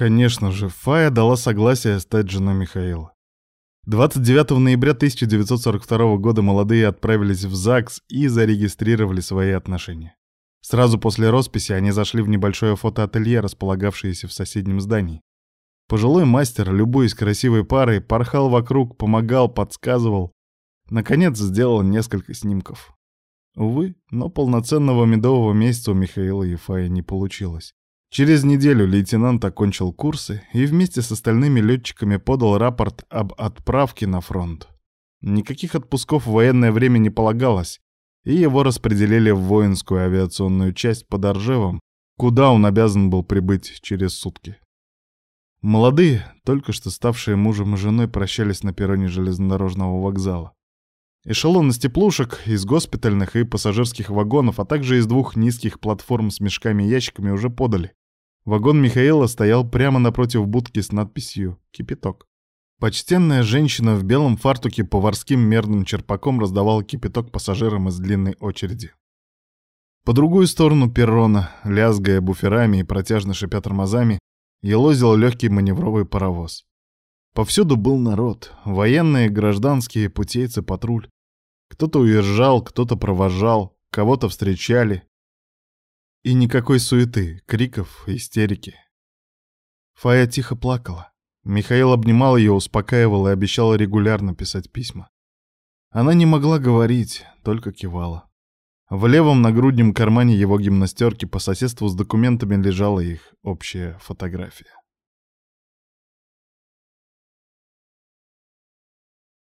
Конечно же, Фая дала согласие стать женой Михаила. 29 ноября 1942 года молодые отправились в ЗАГС и зарегистрировали свои отношения. Сразу после росписи они зашли в небольшое фотоателье, располагавшееся в соседнем здании. Пожилой мастер, любуясь красивой парой, порхал вокруг, помогал, подсказывал. Наконец сделал несколько снимков. Увы, но полноценного медового месяца у Михаила Ефая не получилось. Через неделю лейтенант окончил курсы и вместе с остальными летчиками подал рапорт об отправке на фронт. Никаких отпусков в военное время не полагалось, и его распределили в воинскую авиационную часть под Оржевом, куда он обязан был прибыть через сутки. Молодые, только что ставшие мужем и женой, прощались на перроне железнодорожного вокзала. Эшелон из теплушек, из госпитальных и пассажирских вагонов, а также из двух низких платформ с мешками и ящиками уже подали. Вагон Михаила стоял прямо напротив будки с надписью «Кипяток». Почтенная женщина в белом фартуке поварским мерным черпаком раздавала кипяток пассажирам из длинной очереди. По другую сторону перрона, лязгая буферами и протяжно шипя тормозами, елозил легкий маневровый паровоз. Повсюду был народ, военные, гражданские, путейцы, патруль. Кто-то уезжал, кто-то провожал, кого-то встречали, и никакой суеты, криков, истерики. Фая тихо плакала. Михаил обнимал ее, успокаивал и обещал регулярно писать письма. Она не могла говорить, только кивала. В левом нагруднем кармане его гимнастерки по соседству с документами лежала их общая фотография.